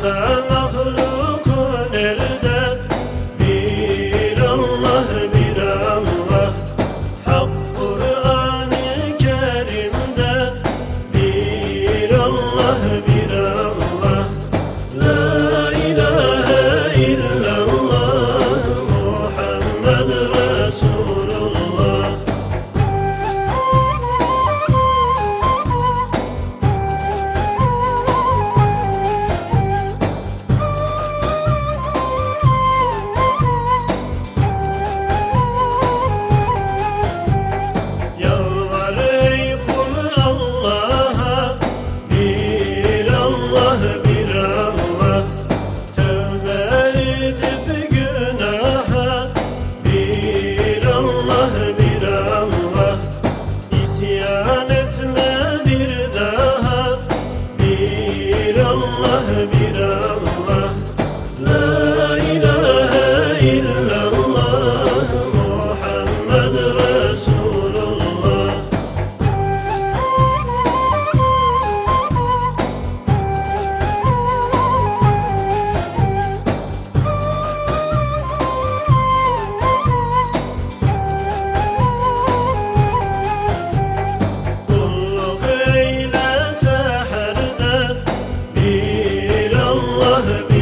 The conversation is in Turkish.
Sen ahlukun elin وهبي